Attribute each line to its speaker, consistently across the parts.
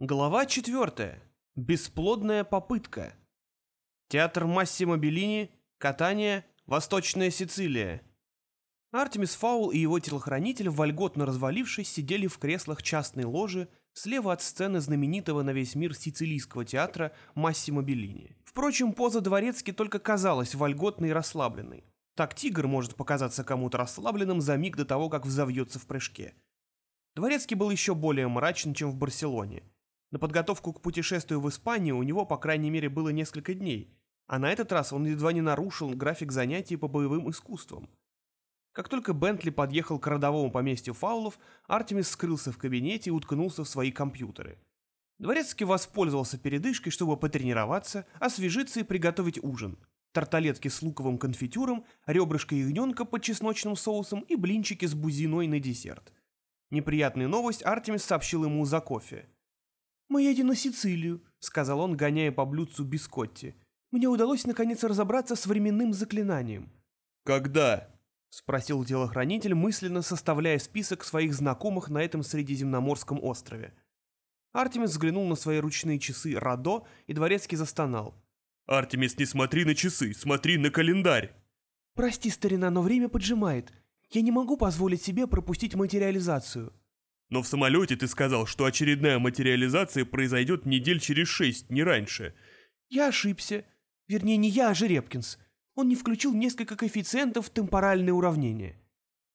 Speaker 1: Глава 4. Бесплодная попытка. Театр Массимо Беллини, катание, Восточная Сицилия. Артемис Фаул и его телохранитель, вольготно развалившись, сидели в креслах частной ложи слева от сцены знаменитого на весь мир сицилийского театра Массимо Беллини. Впрочем, поза дворецки только казалась вольготной и расслабленной. Так тигр может показаться кому-то расслабленным за миг до того, как взовьется в прыжке. Дворецкий был еще более мрачен, чем в Барселоне – на подготовку к путешествию в Испанию у него, по крайней мере, было несколько дней, а на этот раз он едва не нарушил график занятий по боевым искусствам. Как только Бентли подъехал к родовому поместью Фаулов, Артемис скрылся в кабинете и уткнулся в свои компьютеры. Дворецкий воспользовался передышкой, чтобы потренироваться, освежиться и приготовить ужин. Тарталетки с луковым конфитюром, ребрышко ягненка под чесночным соусом и блинчики с бузиной на десерт. Неприятную новость Артемис сообщил ему за кофе.
Speaker 2: «Мы едем на Сицилию», — сказал он, гоняя по блюдцу бискотти. «Мне удалось наконец разобраться с временным заклинанием».
Speaker 1: «Когда?» — спросил телохранитель, мысленно составляя список своих знакомых на этом Средиземноморском острове. Артемис взглянул на свои ручные часы Радо, и дворецкий застонал.
Speaker 3: «Артемис, не смотри на часы, смотри на календарь!»
Speaker 2: «Прости, старина, но время поджимает. Я не могу позволить себе пропустить материализацию».
Speaker 3: Но в самолете ты сказал, что очередная материализация произойдет недель через шесть, не раньше.
Speaker 2: Я ошибся. Вернее, не я, а Жеребкинс. Он не включил несколько коэффициентов в темпоральное уравнение.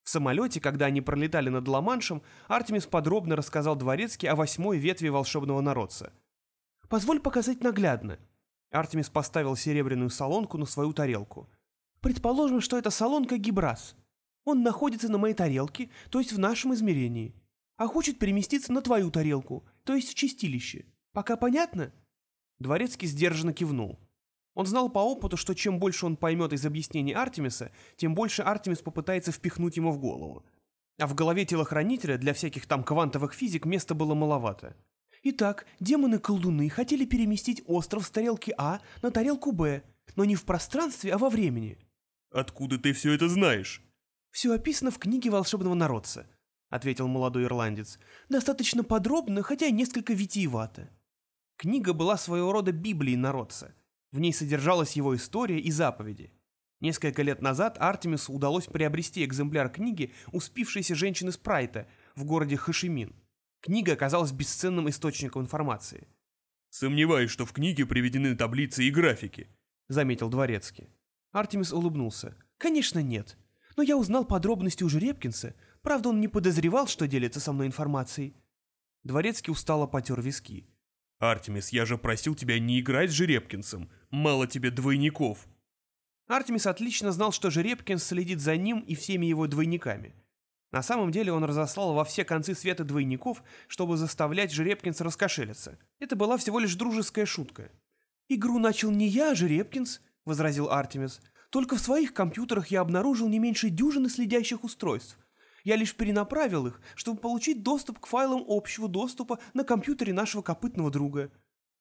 Speaker 1: В самолете, когда они пролетали над Ла-Маншем, Артемис подробно рассказал Дворецки о восьмой ветви волшебного народца.
Speaker 2: «Позволь показать наглядно».
Speaker 1: Артемис поставил серебряную солонку на свою тарелку.
Speaker 2: «Предположим, что это солонка Гибрас. Он находится на моей тарелке, то есть в нашем измерении а хочет переместиться на твою тарелку, то есть в чистилище. Пока понятно?»
Speaker 1: Дворецкий сдержанно кивнул. Он знал по опыту, что чем больше он поймет из объяснений Артемиса, тем больше Артемис попытается впихнуть ему в голову. А в голове телохранителя для всяких там квантовых физик места было маловато.
Speaker 2: Итак, демоны-колдуны хотели переместить остров с тарелки А на тарелку Б, но не в пространстве, а во времени.
Speaker 3: «Откуда ты все это знаешь?»
Speaker 2: «Все описано в книге волшебного народца ответил молодой ирландец. «Достаточно подробно, хотя несколько витиевато».
Speaker 1: Книга была своего рода Библией народца. В ней содержалась его история и заповеди. Несколько лет назад Артемису удалось приобрести экземпляр книги у спившейся женщины Спрайта в городе Хашимин. Книга оказалась бесценным источником информации.
Speaker 3: «Сомневаюсь, что в книге приведены таблицы и графики», — заметил Дворецкий.
Speaker 2: Артемис улыбнулся. «Конечно нет. Но я узнал подробности у Жеребкинса, Правда, он не подозревал, что делится со мной информацией.
Speaker 1: Дворецкий устало потер виски.
Speaker 3: «Артемис, я же просил тебя не играть с Жеребкинсом. Мало тебе двойников».
Speaker 1: Артемис отлично знал, что Жеребкинс следит за ним и всеми его двойниками. На самом деле он разослал во все концы света двойников, чтобы заставлять Жеребкинса раскошелиться. Это была всего лишь дружеская шутка.
Speaker 2: «Игру начал не я, а Жеребкинс», — возразил Артемис. «Только в своих компьютерах я обнаружил не меньше дюжины следящих устройств. Я лишь перенаправил их, чтобы получить доступ к файлам общего доступа на компьютере нашего копытного друга.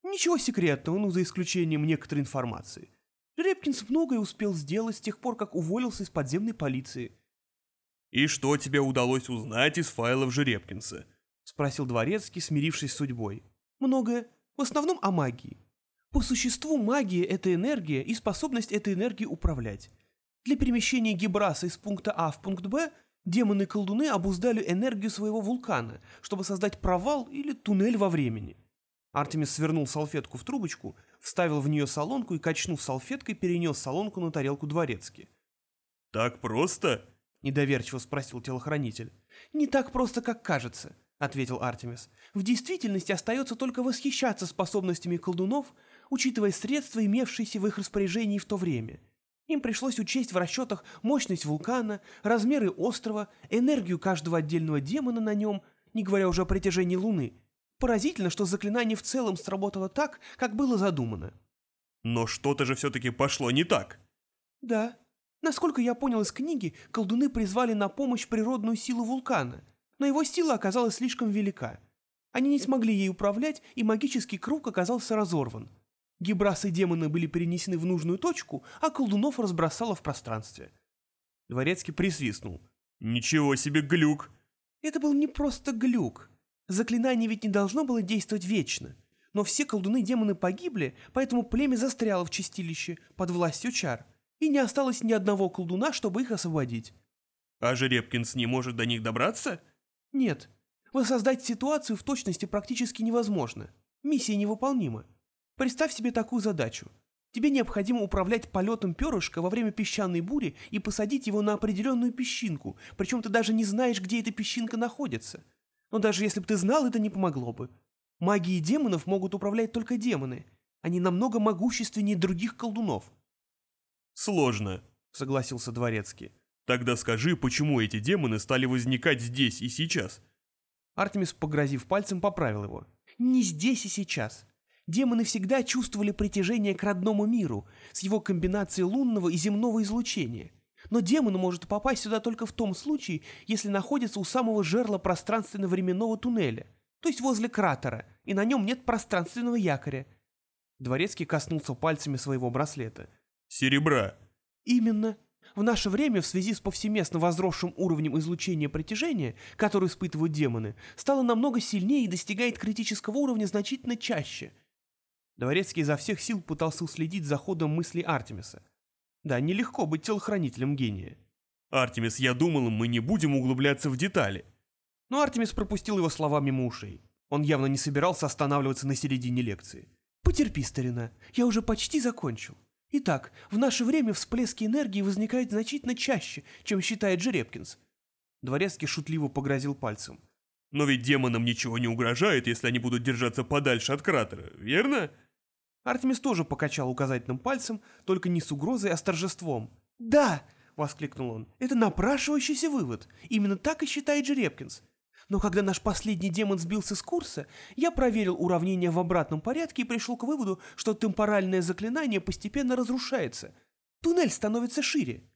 Speaker 2: Ничего секретного, ну за исключением некоторой информации. Репкинс многое успел сделать с тех пор, как уволился из подземной полиции.
Speaker 3: «И что тебе удалось узнать из файлов Жеребкинса?»
Speaker 1: — спросил Дворецкий, смирившись с судьбой.
Speaker 2: «Многое. В основном о магии. По существу магия — это энергия и способность этой энергии управлять. Для перемещения гибраса из пункта А в пункт Б Демоны-колдуны обуздали энергию своего вулкана, чтобы создать провал или туннель во времени.
Speaker 1: Артемис свернул салфетку в трубочку, вставил в нее солонку и, качнув салфеткой, перенес солонку на тарелку дворецки.
Speaker 3: «Так просто?»
Speaker 1: — недоверчиво спросил телохранитель.
Speaker 2: «Не так просто, как кажется», — ответил Артемис. «В действительности остается только восхищаться способностями колдунов, учитывая средства, имевшиеся в их распоряжении в то время». Им пришлось учесть в расчетах мощность вулкана, размеры острова, энергию каждого отдельного демона на нем, не говоря уже о притяжении Луны. Поразительно, что заклинание в целом сработало так, как было задумано.
Speaker 3: Но что-то же все-таки пошло не так.
Speaker 2: Да. Насколько я понял из книги, колдуны призвали на помощь природную силу вулкана, но его сила оказалась слишком велика. Они не смогли ей управлять, и магический круг оказался разорван. Гибрасы и демоны были перенесены в нужную точку, а колдунов разбросало в пространстве.
Speaker 1: Дворецкий присвистнул.
Speaker 3: «Ничего себе глюк!»
Speaker 2: Это был не просто глюк. Заклинание ведь не должно было действовать вечно. Но все колдуны-демоны погибли, поэтому племя застряло в чистилище под властью чар. И не осталось ни одного колдуна, чтобы их освободить.
Speaker 3: А Жеребкинс не может до них добраться?
Speaker 2: Нет. Воссоздать ситуацию в точности практически невозможно. Миссия невыполнима. Представь себе такую задачу. Тебе необходимо управлять полетом перышка во время песчаной бури и посадить его на определенную песчинку, причем ты даже не знаешь, где эта песчинка находится. Но даже если бы ты знал, это не помогло бы. Магией демонов могут управлять только демоны. Они намного могущественнее других колдунов.
Speaker 3: «Сложно», — согласился Дворецкий. «Тогда скажи, почему эти демоны стали возникать здесь и сейчас?»
Speaker 2: Артемис, погрозив пальцем, поправил его. «Не здесь и сейчас. Демоны всегда чувствовали притяжение к родному миру с его комбинацией лунного и земного излучения. Но демон может попасть сюда только в том случае, если находится у самого жерла пространственно-временного туннеля, то есть возле кратера, и на нем нет пространственного якоря. Дворецкий коснулся пальцами своего браслета.
Speaker 3: «Серебра».
Speaker 2: «Именно. В наше время, в связи с повсеместно возросшим уровнем излучения притяжения, который испытывают демоны, стало намного сильнее и достигает критического уровня значительно чаще – Дворецкий изо всех сил пытался уследить за ходом мыслей Артемиса. Да, нелегко быть телохранителем гения.
Speaker 3: «Артемис, я думал, мы не будем углубляться в детали».
Speaker 2: Но Артемис пропустил его слова мимо ушей. Он явно не собирался останавливаться на середине лекции. «Потерпи, старина, я уже почти закончил. Итак, в наше время всплески энергии возникают значительно чаще, чем считает Жеребкинс». Дворецкий шутливо погрозил пальцем.
Speaker 3: «Но ведь демонам ничего не угрожает, если они будут держаться подальше от кратера, верно?»
Speaker 2: Артемис тоже покачал указательным пальцем, только не с угрозой, а с торжеством. «Да!» — воскликнул он. «Это напрашивающийся вывод. Именно так и считает Жеребкинс. Но когда наш последний демон сбился с курса, я проверил уравнение в обратном порядке и пришел к выводу, что темпоральное заклинание постепенно разрушается. Туннель становится шире».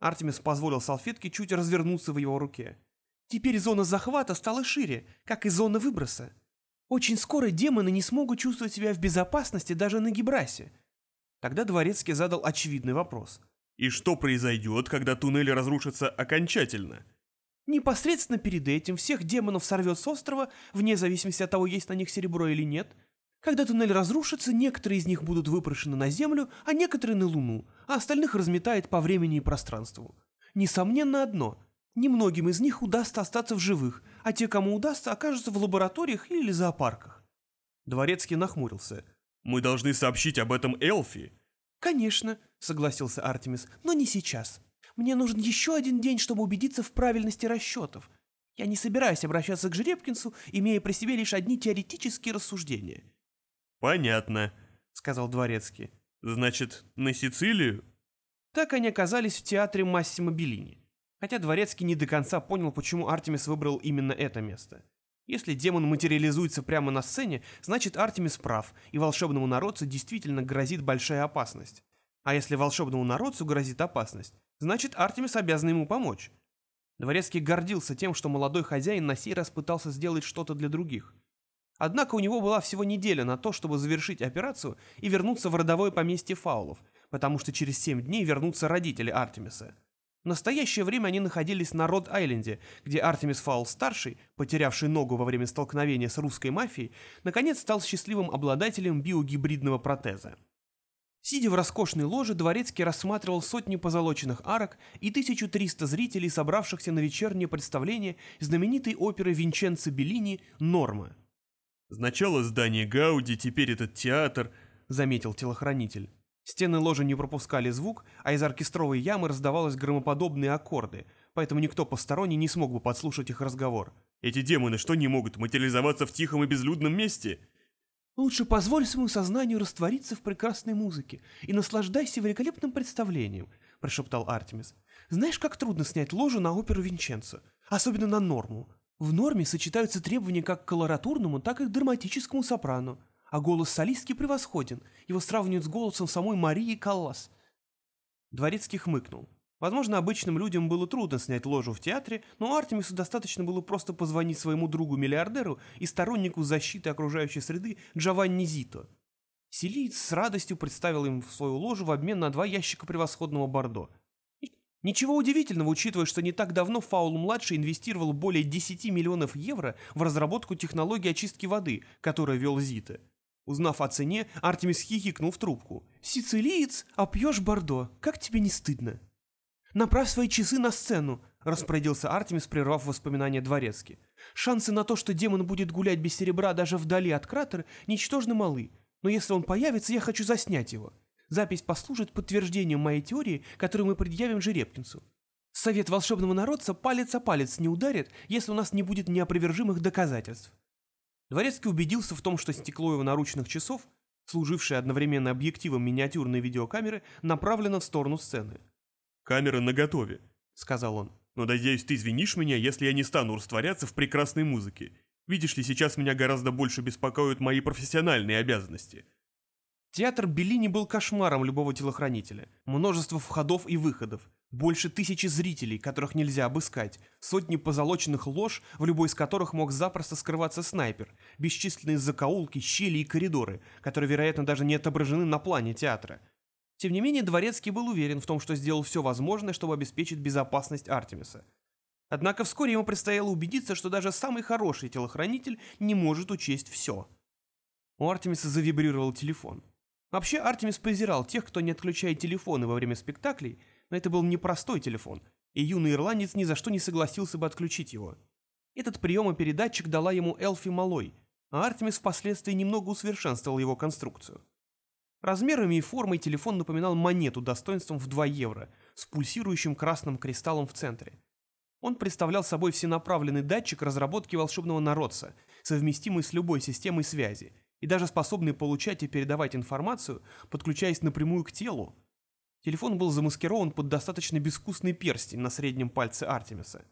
Speaker 2: Артемис позволил салфетке чуть развернуться в его руке. Теперь зона захвата стала шире, как и зона выброса. Очень скоро демоны не смогут чувствовать себя в безопасности даже на Гибрасе. Тогда Дворецкий задал очевидный вопрос.
Speaker 3: И что произойдет, когда туннель разрушится окончательно?
Speaker 2: Непосредственно перед этим всех демонов сорвет с острова, вне зависимости от того, есть на них серебро или нет. Когда туннель разрушится, некоторые из них будут выпрошены на Землю, а некоторые на Луну, а остальных разметает по времени и пространству. Несомненно одно – Немногим из них удастся остаться в живых, а те, кому удастся, окажутся в лабораториях или зоопарках.
Speaker 3: Дворецкий нахмурился. «Мы должны сообщить об этом Элфи».
Speaker 2: «Конечно», — согласился Артемис, — «но не сейчас. Мне нужен еще один день, чтобы убедиться в правильности расчетов. Я не собираюсь обращаться к Жеребкинсу, имея при себе лишь одни теоретические рассуждения».
Speaker 3: «Понятно», — сказал Дворецкий. «Значит, на Сицилию?»
Speaker 2: Так они оказались в театре Массимо Беллини. Хотя Дворецкий не до конца понял, почему Артемис выбрал именно это место. Если демон материализуется прямо на сцене, значит Артемис прав, и волшебному народцу действительно грозит большая опасность. А если волшебному народцу грозит опасность, значит Артемис обязан ему помочь. Дворецкий гордился тем, что молодой хозяин на сей раз пытался сделать что-то для других. Однако у него была всего неделя на то, чтобы завершить операцию и вернуться в родовое поместье фаулов, потому что через семь дней вернутся родители Артемиса. В настоящее время они находились на Род-Айленде, где Артемис Фаул-старший, потерявший ногу во время столкновения с русской мафией, наконец стал счастливым обладателем биогибридного протеза. Сидя в роскошной ложе, Дворецкий рассматривал сотни позолоченных арок и 1300 зрителей, собравшихся на вечернее представление знаменитой оперы Винченцо Беллини «Норма».
Speaker 3: «Сначала здание Гауди, теперь этот театр», — заметил телохранитель.
Speaker 2: Стены ложи не пропускали звук, а из оркестровой ямы раздавались громоподобные аккорды, поэтому никто посторонний не смог бы подслушать их разговор.
Speaker 3: «Эти демоны что, не могут материализоваться в тихом и безлюдном месте?»
Speaker 2: «Лучше позволь своему сознанию раствориться в прекрасной музыке и наслаждайся великолепным представлением», — прошептал Артемис. «Знаешь, как трудно снять ложу на оперу Винченцо, особенно на норму. В норме сочетаются требования как к колоратурному, так и к драматическому сопрано а голос солистки превосходен. Его сравнивают с голосом самой Марии Каллас.
Speaker 1: Дворецкий хмыкнул. Возможно, обычным людям было трудно снять ложу в театре, но Артемису достаточно было просто позвонить своему другу-миллиардеру и стороннику защиты окружающей среды Джованни Зито. Селиец с радостью представил им свою ложу в обмен на два ящика превосходного бордо.
Speaker 2: Ничего удивительного, учитывая, что не так давно Фаул-младший инвестировал более 10 миллионов евро в разработку технологии очистки воды, которую вел Зита. Узнав о цене, Артемис хихикнул в трубку. «Сицилиец, а пьешь Бордо, как тебе не стыдно?» «Направь свои часы на сцену», — распорядился Артемис, прервав воспоминания дворецки. «Шансы на то, что демон будет гулять без серебра даже вдали от кратера, ничтожно малы. Но если он появится, я хочу заснять его. Запись послужит подтверждением моей теории, которую мы предъявим Жеребкинсу. Совет волшебного народца палец о палец не ударит, если у нас не будет неопровержимых доказательств. Дворецкий убедился в том, что стекло его наручных часов, служившее одновременно объективом миниатюрной видеокамеры, направлено в сторону сцены.
Speaker 3: «Камера наготове», —
Speaker 2: сказал он.
Speaker 3: «Но, надеюсь, ты извинишь меня, если я не стану растворяться в прекрасной музыке. Видишь ли, сейчас меня гораздо больше беспокоят мои профессиональные обязанности.
Speaker 2: Театр Беллини был кошмаром любого телохранителя. Множество входов и выходов, больше тысячи зрителей, которых нельзя обыскать, сотни позолоченных лож, в любой из которых мог запросто скрываться снайпер, бесчисленные закоулки, щели и коридоры, которые, вероятно, даже не отображены на плане театра. Тем не менее, Дворецкий был уверен в том, что сделал все возможное, чтобы обеспечить безопасность Артемиса. Однако вскоре ему предстояло убедиться, что даже самый хороший телохранитель не может учесть все. У Артемиса завибрировал телефон. Вообще, Артемис презирал тех, кто не отключает телефоны во время спектаклей, но это был непростой телефон, и юный ирландец ни за что не согласился бы отключить его. Этот приемопередатчик дала ему Элфи Малой, а Артемис впоследствии немного усовершенствовал его конструкцию. Размерами и формой телефон напоминал монету достоинством в 2 евро с пульсирующим красным кристаллом в центре. Он представлял собой всенаправленный датчик разработки волшебного народца, совместимый с любой системой связи, и даже способный получать и передавать информацию, подключаясь напрямую к телу. Телефон был замаскирован под достаточно безвкусный перстень на среднем пальце Артемиса.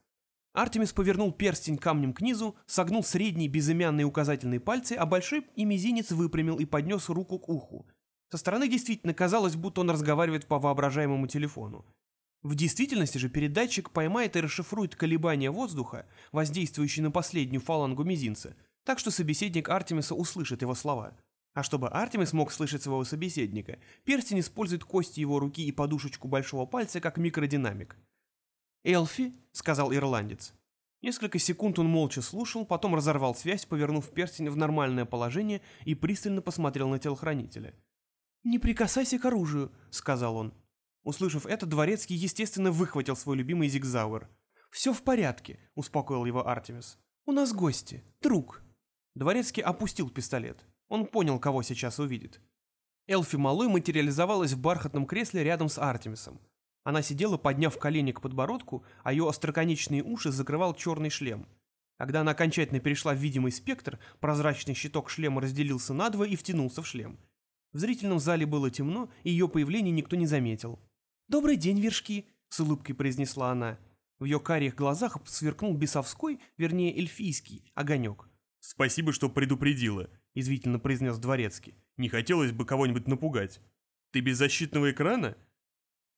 Speaker 2: Артемис повернул перстень камнем к низу, согнул средний безымянный указательный пальцы, а большой и мизинец выпрямил и поднес руку к уху. Со стороны действительно казалось, будто он разговаривает по воображаемому телефону. В действительности же передатчик поймает и расшифрует колебания воздуха, воздействующие на последнюю фалангу мизинца – так что собеседник Артемиса услышит его слова. А чтобы Артемис мог слышать своего собеседника, перстень использует кости его руки и подушечку большого пальца как микродинамик. «Элфи», — сказал ирландец. Несколько секунд он молча слушал, потом разорвал связь, повернув перстень в нормальное положение и пристально посмотрел на телохранителя. «Не прикасайся к оружию», — сказал он. Услышав это, Дворецкий, естественно, выхватил свой любимый зигзауэр. «Все в порядке», — успокоил его Артемис. «У нас гости. Друг». Дворецкий опустил пистолет. Он понял, кого сейчас увидит. Элфи Малой материализовалась в бархатном кресле рядом с Артемисом. Она сидела, подняв колени к подбородку, а ее остроконечные уши закрывал черный шлем. Когда она окончательно перешла в видимый спектр, прозрачный щиток шлема разделился надвое и втянулся в шлем. В зрительном зале было темно, и ее появление никто не заметил. «Добрый день, вершки!» — с улыбкой произнесла она. В ее карих глазах сверкнул бесовской, вернее эльфийский, огонек.
Speaker 3: «Спасибо, что предупредила», — извительно произнес Дворецкий. «Не хотелось бы кого-нибудь напугать. Ты без защитного экрана?»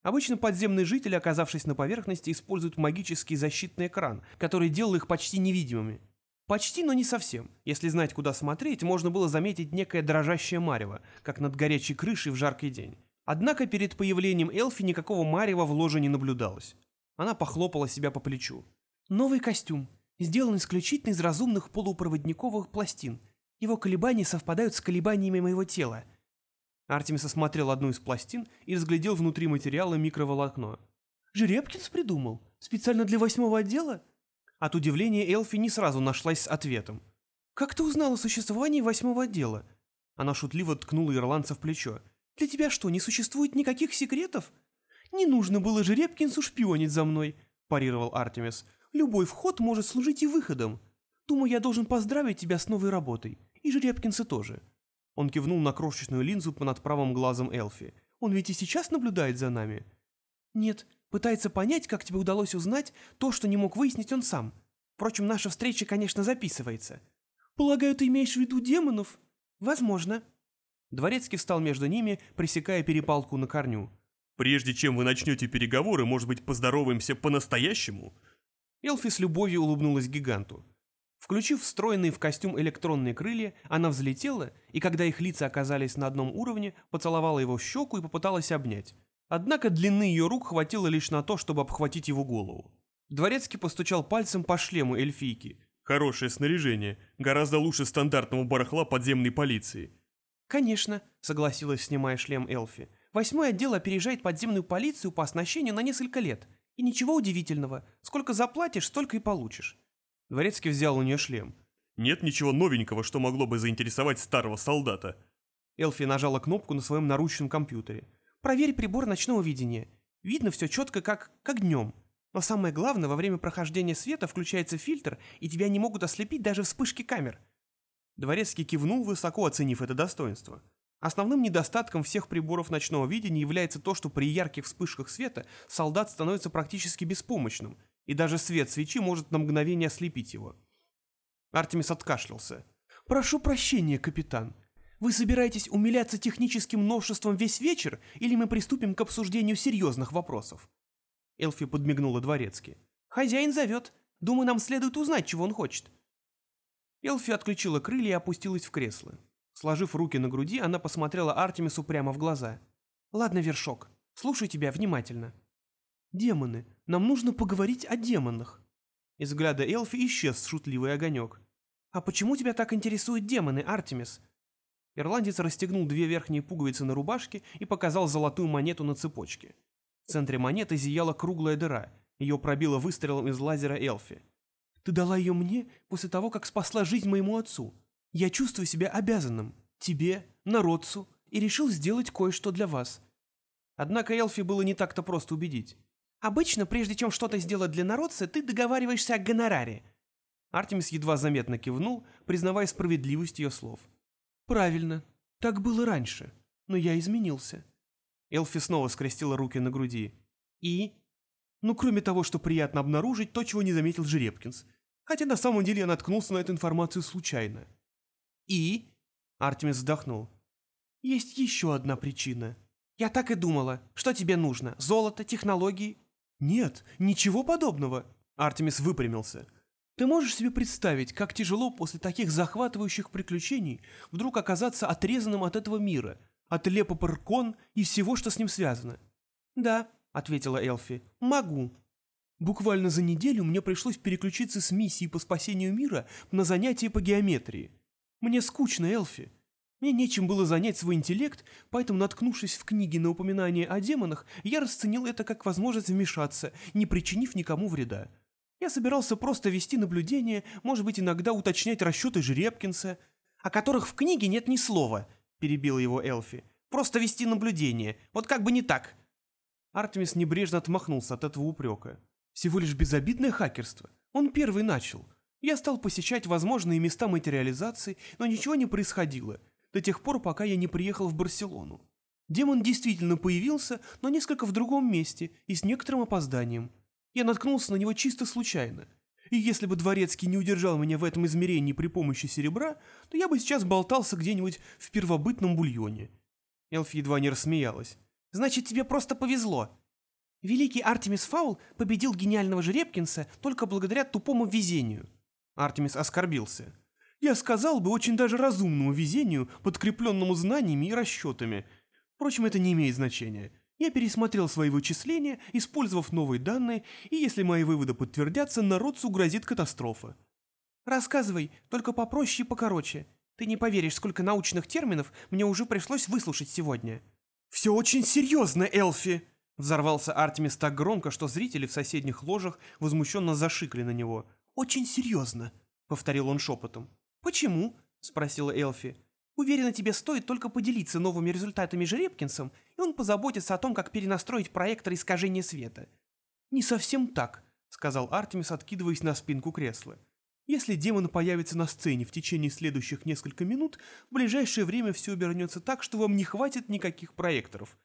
Speaker 2: Обычно подземные жители, оказавшись на поверхности, используют магический защитный экран, который делал их почти невидимыми. Почти, но не совсем. Если знать, куда смотреть, можно было заметить некое дрожащее марево, как над горячей крышей в жаркий день. Однако перед появлением Элфи никакого марева в ложе не наблюдалось. Она похлопала себя по плечу. «Новый костюм сделан исключительно из разумных полупроводниковых пластин. Его колебания совпадают с колебаниями моего тела. Артемис осмотрел одну из пластин и разглядел внутри материала микроволокно. «Жеребкинс придумал? Специально для восьмого отдела?» От удивления Элфи не сразу нашлась с ответом. «Как ты узнал о существовании восьмого отдела?» Она шутливо ткнула ирландца в плечо. «Для тебя что, не существует никаких секретов?» «Не нужно было Жеребкинсу шпионить за мной», – парировал Артемис. Любой вход может служить и выходом. Думаю, я должен поздравить тебя с новой работой. И Жеребкинса тоже». Он кивнул на крошечную линзу над правым глазом Элфи. «Он ведь и сейчас наблюдает за нами?» «Нет, пытается понять, как тебе удалось узнать то, что не мог выяснить он сам. Впрочем, наша встреча, конечно, записывается». «Полагаю, ты имеешь в виду демонов?» «Возможно». Дворецкий встал между ними, пресекая перепалку на корню.
Speaker 3: «Прежде чем вы начнете переговоры, может быть, поздороваемся по-настоящему?»
Speaker 2: Элфи с любовью улыбнулась гиганту. Включив встроенные в костюм электронные крылья, она взлетела, и когда их лица оказались на одном уровне, поцеловала его в щеку и попыталась обнять.
Speaker 1: Однако длины ее рук хватило лишь на то, чтобы обхватить его голову. Дворецкий постучал пальцем по шлему эльфийки.
Speaker 3: «Хорошее снаряжение, гораздо лучше стандартного барахла подземной полиции».
Speaker 2: «Конечно», — согласилась, снимая шлем Элфи. «Восьмой отдел опережает подземную полицию по оснащению на несколько лет. И ничего удивительного. Сколько заплатишь, столько и получишь».
Speaker 1: Дворецкий взял у нее шлем.
Speaker 3: «Нет ничего новенького, что могло бы заинтересовать старого солдата».
Speaker 1: Элфи нажала кнопку на своем наручном компьютере.
Speaker 2: «Проверь прибор ночного видения. Видно все четко, как, как днем. Но самое главное, во время прохождения света включается фильтр, и тебя не могут ослепить даже вспышки камер».
Speaker 1: Дворецкий кивнул, высоко оценив это достоинство. Основным недостатком всех приборов ночного видения является то, что при ярких вспышках света солдат становится практически беспомощным, и даже свет свечи может на мгновение ослепить его. Артемис откашлялся.
Speaker 2: «Прошу прощения, капитан. Вы собираетесь умиляться техническим новшеством весь вечер, или мы приступим к обсуждению серьезных вопросов?»
Speaker 1: Элфи подмигнула дворецки.
Speaker 2: «Хозяин зовет. Думаю, нам следует узнать, чего он хочет».
Speaker 1: Элфи отключила крылья и опустилась в кресло. Сложив руки на груди, она посмотрела Артемису прямо в глаза.
Speaker 2: «Ладно, Вершок, слушай тебя внимательно.
Speaker 1: Демоны. Нам нужно поговорить о демонах». Из взгляда Элфи исчез шутливый огонек.
Speaker 2: «А почему тебя так интересуют демоны, Артемис?»
Speaker 1: Ирландец расстегнул две верхние пуговицы на рубашке и показал золотую монету на цепочке. В центре монеты зияла круглая дыра, ее пробило выстрелом из лазера Элфи.
Speaker 2: «Ты дала ее мне после того, как спасла жизнь моему отцу. Я чувствую себя обязанным. Тебе, народцу, и решил сделать кое-что для вас».
Speaker 1: Однако Элфи было не так-то просто убедить.
Speaker 2: «Обычно, прежде чем что-то сделать для народца, ты договариваешься о гонораре».
Speaker 1: Артемис едва заметно кивнул, признавая справедливость ее слов.
Speaker 2: «Правильно. Так было раньше. Но я изменился».
Speaker 1: Элфи снова скрестила руки на груди.
Speaker 2: «И?»
Speaker 1: Ну, кроме того, что приятно обнаружить то, чего не заметил Жеребкинс. Хотя на самом деле я наткнулся на эту информацию случайно.
Speaker 2: «И?»
Speaker 1: Артемис вздохнул.
Speaker 2: «Есть еще одна причина. Я так и думала. Что тебе нужно? Золото, технологии?»
Speaker 1: «Нет, ничего подобного». Артемис выпрямился. «Ты можешь себе представить, как тяжело после таких захватывающих приключений вдруг оказаться отрезанным от этого мира, от Лепа Паркон и всего, что с ним связано?»
Speaker 2: «Да», — ответила Элфи, — «могу».
Speaker 1: Буквально за неделю мне пришлось переключиться с миссии по спасению мира на занятия по геометрии. Мне скучно, Элфи. Мне нечем было занять свой интеллект, поэтому, наткнувшись в книге на упоминание о демонах, я расценил это как возможность вмешаться, не причинив никому вреда. Я собирался просто вести наблюдение, может быть, иногда уточнять расчеты Жеребкинса,
Speaker 2: о которых в книге нет ни слова, перебил его Элфи. Просто вести наблюдение, вот как бы не так.
Speaker 1: Артемис небрежно отмахнулся от этого упрека. Всего лишь безобидное хакерство. Он первый начал. Я стал посещать возможные места материализации, но ничего не происходило, до тех пор, пока я не приехал в Барселону. Демон действительно появился, но несколько в другом месте и с некоторым опозданием. Я наткнулся на него чисто случайно. И если бы Дворецкий не удержал меня в этом измерении при помощи серебра, то я бы сейчас болтался где-нибудь в первобытном бульоне. Элфи едва не рассмеялась.
Speaker 2: Значит, тебе просто повезло. Великий Артемис Фаул победил гениального Жеребкинса только благодаря тупому везению.
Speaker 1: Артемис оскорбился. Я сказал бы очень даже разумному везению, подкрепленному знаниями и расчетами. Впрочем, это не имеет значения. Я пересмотрел свои вычисления, использовав новые данные, и если мои выводы подтвердятся, народцу грозит катастрофа.
Speaker 2: Рассказывай, только попроще и покороче. Ты не поверишь, сколько научных терминов мне уже пришлось выслушать сегодня.
Speaker 1: «Все очень серьезно, Элфи!» Взорвался Артемис так громко, что зрители в соседних ложах возмущенно зашикли на него. «Очень серьезно», — повторил он шепотом.
Speaker 2: «Почему?» — спросила Элфи. «Уверена, тебе стоит только поделиться новыми результатами Жеребкинсом, и он позаботится о том, как перенастроить проектор искажения света».
Speaker 1: «Не совсем так», — сказал Артемис, откидываясь на спинку кресла. Если демон появится на сцене в течение следующих нескольких минут, в ближайшее время все обернется так, что вам не хватит никаких проекторов.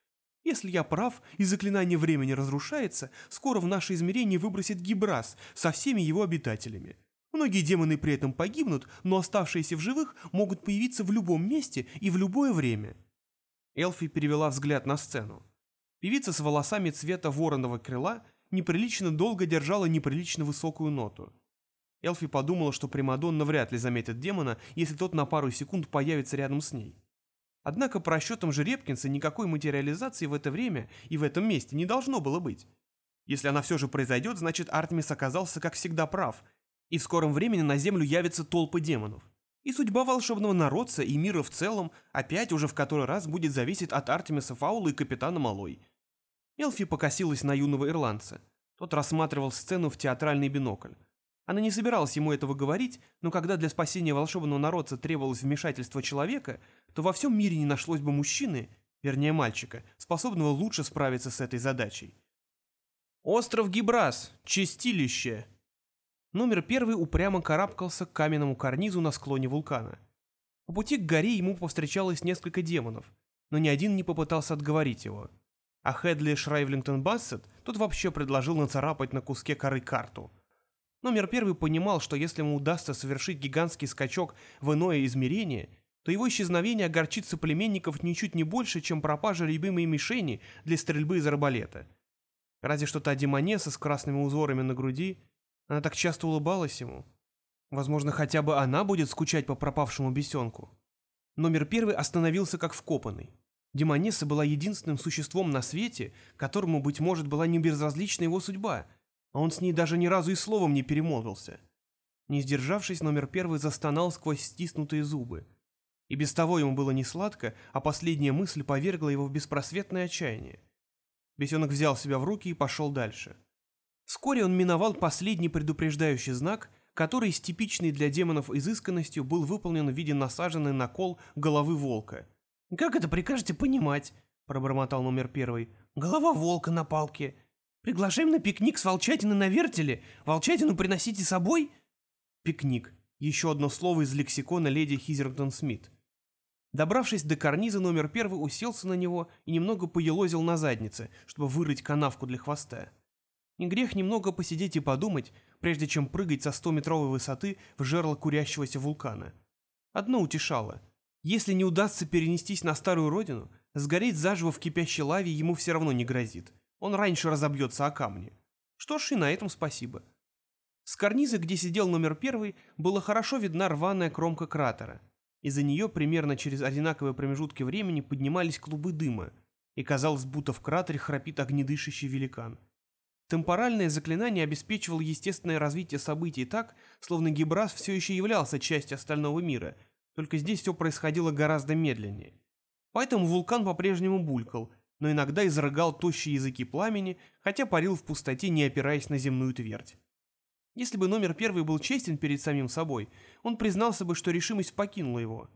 Speaker 1: Если я прав, и заклинание времени разрушается, скоро в наше измерение выбросит Гибрас со всеми его обитателями. Многие демоны при этом погибнут, но оставшиеся в живых могут появиться в любом месте и в любое время. Элфи перевела взгляд на сцену. Певица с волосами цвета вороного крыла неприлично долго держала неприлично высокую ноту. Элфи подумала, что Примадонна вряд ли заметит демона, если тот на пару секунд появится рядом с ней. Однако по расчетам Жеребкинса никакой материализации в это время и в этом месте не должно было быть. Если она все же произойдет, значит Артемис оказался, как всегда, прав, и в скором времени на Землю явятся толпы демонов. И судьба волшебного народца и мира в целом опять уже в который раз будет зависеть от Артемиса Фаула и капитана Малой. Элфи покосилась на юного ирландца. Тот рассматривал сцену в театральный бинокль. Она не собиралась ему этого говорить, но когда для спасения волшебного народца требовалось вмешательство человека, то во всем мире не нашлось бы мужчины, вернее мальчика, способного лучше справиться с этой задачей. «Остров Гибрас! Чистилище!» Номер первый упрямо карабкался к каменному карнизу на склоне вулкана. По пути к горе ему повстречалось несколько демонов, но ни один не попытался отговорить его. А Хедли Шрайвлингтон Бассет тут вообще предложил нацарапать на куске коры карту. Номер первый понимал, что если ему удастся совершить гигантский скачок в иное измерение, то его исчезновение огорчит соплеменников ничуть не больше, чем пропажа любимой мишени для стрельбы из арбалета. Разве что та демонесса с красными узорами на груди она так часто улыбалась ему. Возможно, хотя бы она будет скучать по пропавшему бесенку. Номер первый остановился как вкопанный. Демонесса была единственным существом на свете, которому, быть может, была не безразлична его судьба, а он с ней даже ни разу и словом не перемолвился. Не сдержавшись, номер первый застонал сквозь стиснутые зубы. И без того ему было не сладко, а последняя мысль повергла его в беспросветное отчаяние. Бесенок взял себя в руки и пошел дальше. Вскоре он миновал последний предупреждающий знак, который с типичной для демонов изысканностью был выполнен в виде насаженной на кол головы волка. «Как это прикажете понимать?» – пробормотал номер первый. «Голова волка на палке. Приглашаем на пикник с волчатиной на вертеле. Волчатину приносите с собой?» Пикник. Еще одно слово из лексикона леди Хизергдон Смит. Добравшись до карниза, номер первый уселся на него и немного поелозил на заднице, чтобы вырыть канавку для хвоста. Не грех немного посидеть и подумать, прежде чем прыгать со 100-метровой высоты в жерло курящегося вулкана. Одно утешало. Если не удастся перенестись на старую родину, сгореть заживо в кипящей лаве ему все равно не грозит. Он раньше разобьется о камни. Что ж, и на этом спасибо. С карниза, где сидел номер первый, было хорошо видна рваная кромка кратера. Из-за нее примерно через одинаковые промежутки времени поднимались клубы дыма, и казалось, будто в кратере храпит огнедышащий великан. Темпоральное заклинание обеспечивало естественное развитие событий так, словно Гибрас все еще являлся частью остального мира, только здесь все происходило гораздо медленнее. Поэтому вулкан по-прежнему булькал, но иногда изрыгал тощие языки пламени, хотя парил в пустоте, не опираясь на земную твердь. Если бы номер первый был честен перед самим собой, он признался бы, что решимость покинула его.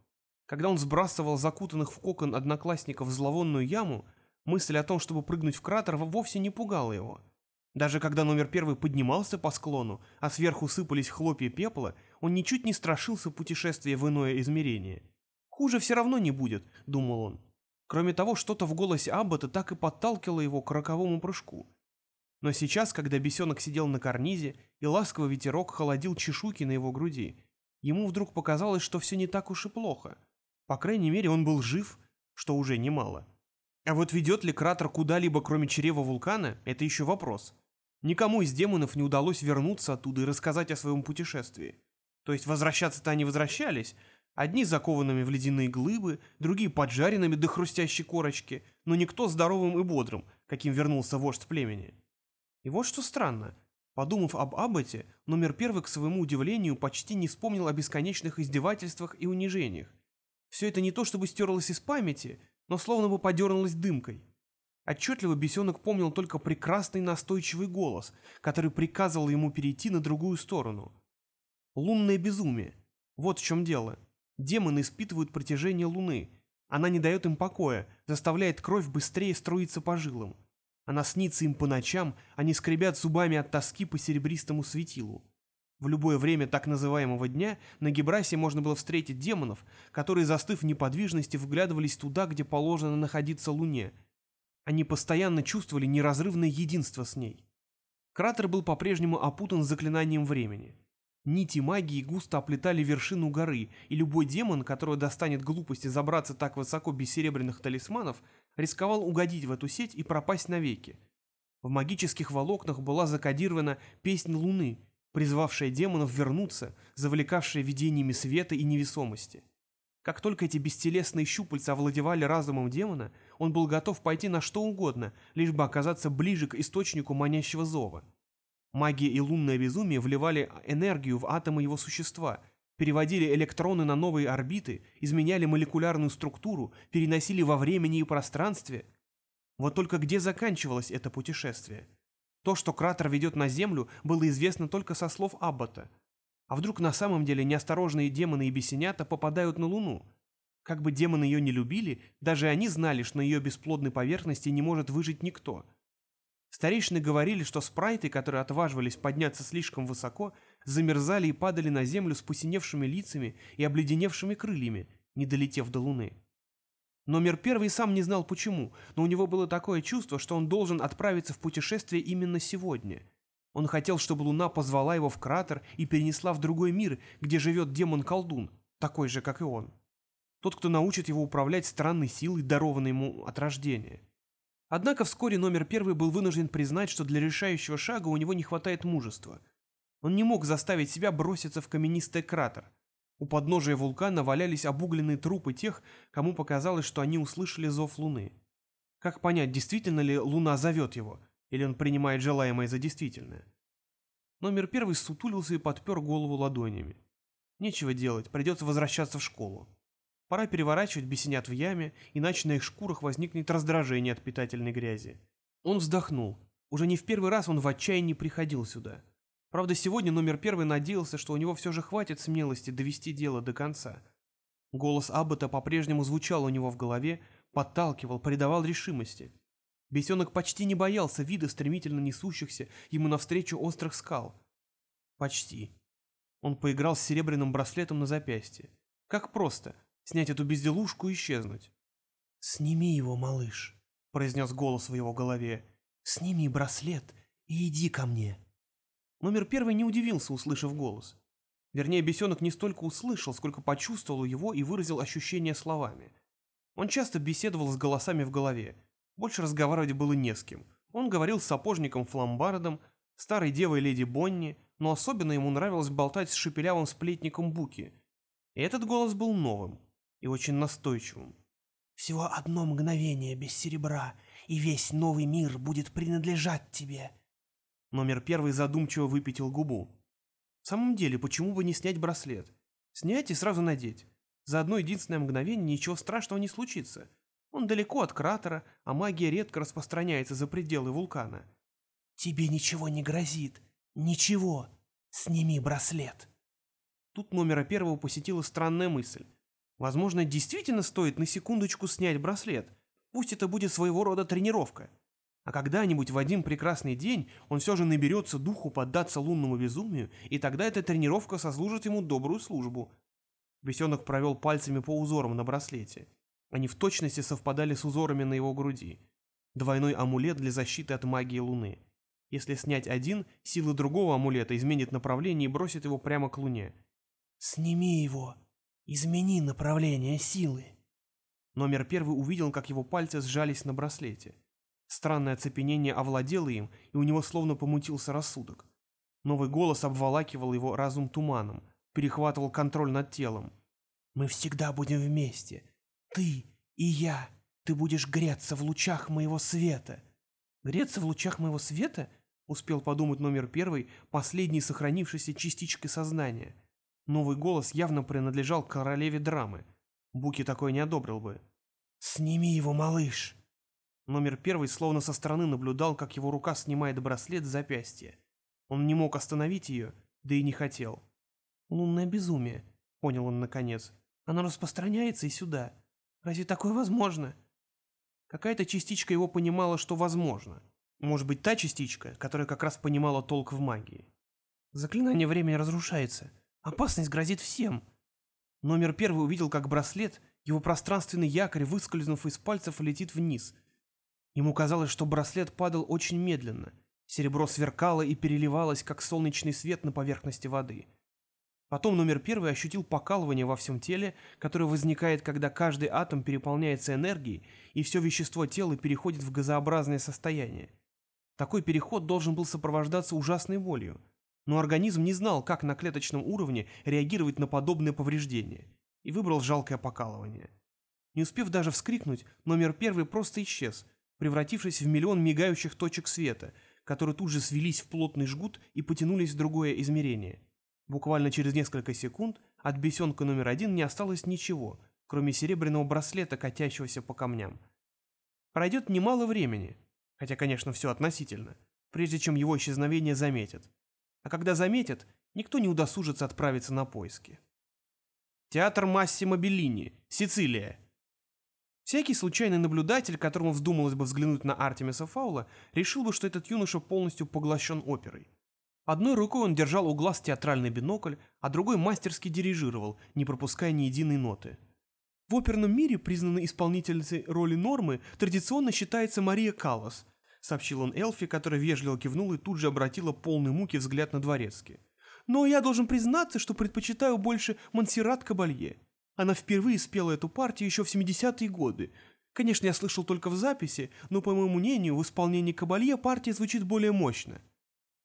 Speaker 1: Когда он сбрасывал закутанных в кокон одноклассников в зловонную яму, мысль о том, чтобы прыгнуть в кратер, вовсе не пугала его. Даже когда номер первый поднимался по склону, а сверху сыпались хлопья пепла, он ничуть не страшился путешествия в иное измерение. «Хуже все равно не будет», — думал он. Кроме того, что-то в голосе Аббата так и подталкивало его к роковому прыжку. Но сейчас, когда бесенок сидел на карнизе, и ласковый ветерок холодил чешуйки на его груди, ему вдруг показалось, что все не так уж и плохо. По крайней мере, он был жив, что уже немало. А вот ведет ли кратер куда-либо, кроме чрева вулкана, это еще вопрос. Никому из демонов не удалось вернуться оттуда и рассказать о своем путешествии. То есть возвращаться-то они возвращались, одни закованными в ледяные глыбы, другие поджаренными до хрустящей корочки, но никто здоровым и бодрым, каким вернулся вождь племени. И вот что странно. Подумав об Аббате, номер первый, к своему удивлению, почти не вспомнил о бесконечных издевательствах и унижениях. Все это не то чтобы стерлось из памяти, но словно бы подернулось дымкой. Отчетливо бесенок помнил только прекрасный настойчивый голос, который приказывал ему перейти на другую сторону. Лунное безумие. Вот в чем дело. Демоны испытывают притяжение Луны. Она не дает им покоя, заставляет кровь быстрее струиться по жилам. Она снится им по ночам, они скребят зубами от тоски по серебристому светилу. В любое время так называемого дня на Гебрасе можно было встретить демонов, которые, застыв в неподвижности, вглядывались туда, где положено находиться Луне – они постоянно чувствовали неразрывное единство с ней. Кратер был по-прежнему опутан заклинанием времени. Нити магии густо оплетали вершину горы, и любой демон, которого достанет глупости забраться так высоко без серебряных талисманов, рисковал угодить в эту сеть и пропасть навеки. В магических волокнах была закодирована песнь Луны, призвавшая демонов вернуться, завлекавшая видениями света и невесомости.
Speaker 2: Как только эти бестелесные щупальца овладевали разумом демона, он был готов пойти на что угодно, лишь бы оказаться ближе к источнику манящего зова. Магия и лунное безумие вливали энергию в атомы его существа, переводили электроны на новые орбиты, изменяли молекулярную структуру, переносили во времени и пространстве. Вот только где заканчивалось это путешествие? То, что кратер ведет на Землю, было известно только со слов Аббата – а вдруг на самом деле неосторожные демоны и бесенята попадают на Луну? Как бы демоны ее не любили, даже они знали, что на ее бесплодной поверхности не может выжить никто. Старейшины говорили, что спрайты, которые отваживались подняться слишком высоко, замерзали и падали на землю с посиневшими лицами и обледеневшими крыльями, не долетев до Луны. Номер первый сам не знал почему, но у него было такое чувство, что он должен отправиться в путешествие именно сегодня – он хотел, чтобы Луна позвала его в кратер и перенесла в другой мир, где живет демон-колдун, такой же, как и он. Тот, кто научит его управлять странной силой, дарованной ему от рождения. Однако вскоре номер первый был вынужден признать, что для решающего шага у него не хватает мужества. Он не мог заставить себя броситься в каменистый кратер. У подножия вулкана валялись обугленные трупы тех, кому показалось, что они услышали зов Луны. Как понять, действительно ли Луна зовет его – или он принимает желаемое за действительное? Номер первый сутулился и подпер голову ладонями. Нечего делать, придется возвращаться в школу. Пора переворачивать бесенят в яме, иначе на их шкурах возникнет раздражение от питательной грязи. Он вздохнул. Уже не в первый раз он в отчаянии приходил сюда. Правда, сегодня номер первый надеялся, что у него все же хватит смелости довести дело до конца. Голос Аббата по-прежнему звучал у него в голове, подталкивал, придавал решимости. Бесенок почти не боялся вида стремительно несущихся ему навстречу острых скал. Почти. Он поиграл с серебряным браслетом на запястье. Как просто снять эту безделушку и исчезнуть. «Сними его, малыш», — произнес голос в его голове. «Сними браслет и иди ко мне». Номер первый не удивился, услышав голос. Вернее, бесенок не столько услышал, сколько почувствовал его и выразил ощущение словами. Он часто беседовал с голосами в голове, больше разговаривать было не с кем. Он говорил с сапожником Фламбардом, старой девой леди Бонни, но особенно ему нравилось болтать с шепелявым сплетником Буки. И этот голос был новым и очень настойчивым. «Всего одно мгновение без серебра, и весь новый мир будет принадлежать тебе». Номер первый задумчиво выпятил губу. В самом деле, почему бы не снять браслет? Снять и сразу надеть. За одно единственное мгновение ничего страшного не случится. Он далеко от кратера, а магия редко распространяется за пределы вулкана. «Тебе ничего не грозит. Ничего. Сними браслет». Тут номера первого посетила странная мысль. Возможно, действительно стоит на секундочку снять браслет. Пусть это будет своего рода тренировка. А когда-нибудь в один прекрасный день он все же наберется духу поддаться лунному безумию, и тогда эта тренировка сослужит ему добрую службу. Бесенок провел пальцами по узорам на браслете. Они в точности совпадали с узорами на его груди. Двойной амулет для защиты от магии Луны. Если снять один, сила другого амулета изменит направление и бросит его прямо к Луне. «Сними его! Измени направление силы!» Номер первый увидел, как его пальцы сжались на браслете. Странное оцепенение овладело им, и у него словно помутился рассудок. Новый голос обволакивал его разум туманом, перехватывал контроль над телом. «Мы всегда будем вместе. Ты и я. Ты будешь греться в лучах моего света. Греться в лучах моего света? Успел подумать номер первый, последней сохранившейся частичкой сознания. Новый голос явно принадлежал королеве драмы. Буки такой не одобрил бы. «Сними его, малыш!» Номер первый словно со стороны наблюдал, как его рука снимает браслет с запястья. Он не мог остановить ее, да и не хотел. «Лунное безумие», — понял он наконец. «Оно распространяется и сюда. Разве такое возможно? Какая-то частичка его понимала, что возможно. Может быть, та частичка, которая как раз понимала толк в магии. Заклинание времени разрушается. Опасность грозит всем. Номер первый увидел, как браслет, его пространственный якорь, выскользнув из пальцев, летит вниз. Ему казалось, что браслет падал очень медленно. Серебро сверкало и переливалось, как солнечный свет на поверхности воды. Потом номер первый ощутил покалывание во всем теле, которое возникает, когда каждый атом переполняется энергией, и все вещество тела переходит в газообразное состояние. Такой переход должен был сопровождаться ужасной болью. Но организм не знал, как на клеточном уровне реагировать на подобные повреждения. и выбрал жалкое покалывание. Не успев даже вскрикнуть, номер первый просто исчез, превратившись в миллион мигающих точек света, которые тут же свелись в плотный жгут и потянулись в другое измерение. Буквально через несколько секунд от бесенка номер один не осталось ничего, кроме серебряного браслета, катящегося по камням. Пройдет немало времени, хотя, конечно, все относительно, прежде чем его исчезновение заметят. А когда заметят, никто не удосужится отправиться на поиски. Театр Массимо Беллини, Сицилия. Всякий случайный наблюдатель, которому вздумалось бы взглянуть на Артемиса Фаула, решил бы, что этот юноша полностью поглощен оперой. Одной рукой он держал у глаз театральный бинокль, а другой мастерски дирижировал, не пропуская ни единой ноты. В оперном мире признанной исполнительницей роли Нормы традиционно считается Мария Каллас, сообщил он Элфи, которая вежливо кивнула и тут же обратила полный муки взгляд на дворецкий. Но я должен признаться, что предпочитаю больше Монсеррат Кабалье. Она впервые спела эту партию еще в 70-е годы. Конечно, я слышал только в записи, но, по моему мнению, в исполнении Кабалье партия звучит более мощно.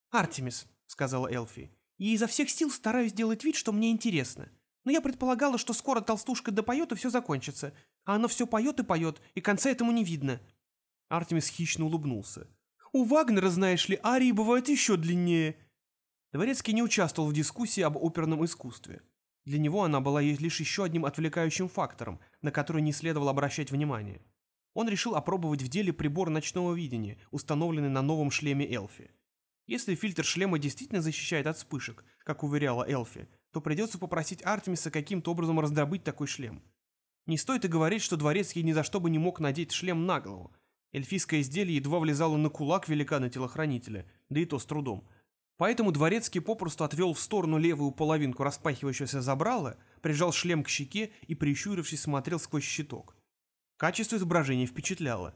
Speaker 2: «Артемис», — сказала Элфи, — «я изо всех сил стараюсь сделать вид, что мне интересно. Но я предполагала, что скоро толстушка допоет и все закончится. А она все поет и поет, и конца этому не видно». Артемис хищно улыбнулся. «У Вагнера, знаешь ли, арии бывают еще длиннее». Дворецкий не участвовал в дискуссии об оперном искусстве. Для него она была лишь еще одним отвлекающим фактором, на который не следовало обращать внимание. Он решил опробовать в деле прибор ночного видения, установленный на новом шлеме Элфи. Если фильтр шлема действительно защищает от вспышек, как уверяла Элфи, то придется попросить Артемиса каким-то образом раздобыть такой шлем. Не стоит и говорить, что Дворецкий ни за что бы не мог надеть шлем на голову. Эльфийское изделие едва влезало на кулак великана-телохранителя, да и то с трудом – Поэтому Дворецкий попросту отвел в сторону левую половинку распахивающегося забрала, прижал шлем к щеке и, прищурившись, смотрел сквозь щиток. Качество изображения впечатляло.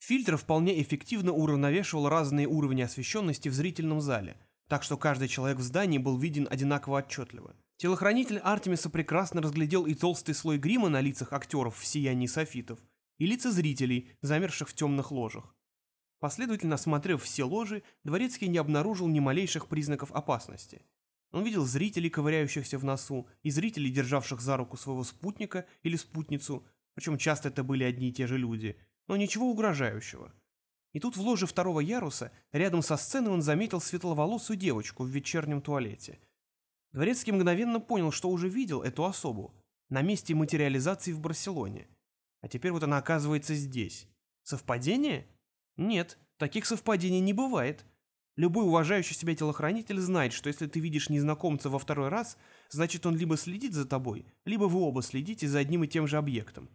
Speaker 2: Фильтр вполне эффективно уравновешивал разные уровни освещенности в зрительном зале, так что каждый человек в здании был виден одинаково отчетливо. Телохранитель Артемиса прекрасно разглядел и толстый слой грима на лицах актеров в сиянии софитов, и лица зрителей, замерших в темных ложах. Последовательно осмотрев все ложи, Дворецкий не обнаружил ни малейших признаков опасности. Он видел зрителей, ковыряющихся в носу, и зрителей, державших за руку своего спутника или спутницу, причем часто это были одни и те же люди, но ничего угрожающего. И тут в ложе второго яруса, рядом со сценой, он заметил светловолосую девочку в вечернем туалете. Дворецкий мгновенно понял, что уже видел эту особу, на месте материализации в Барселоне. А теперь вот она оказывается здесь. Совпадение? Нет, таких совпадений не бывает. Любой уважающий себя телохранитель знает, что если ты видишь незнакомца во второй раз, значит он либо следит за тобой, либо вы оба следите за одним и тем же объектом.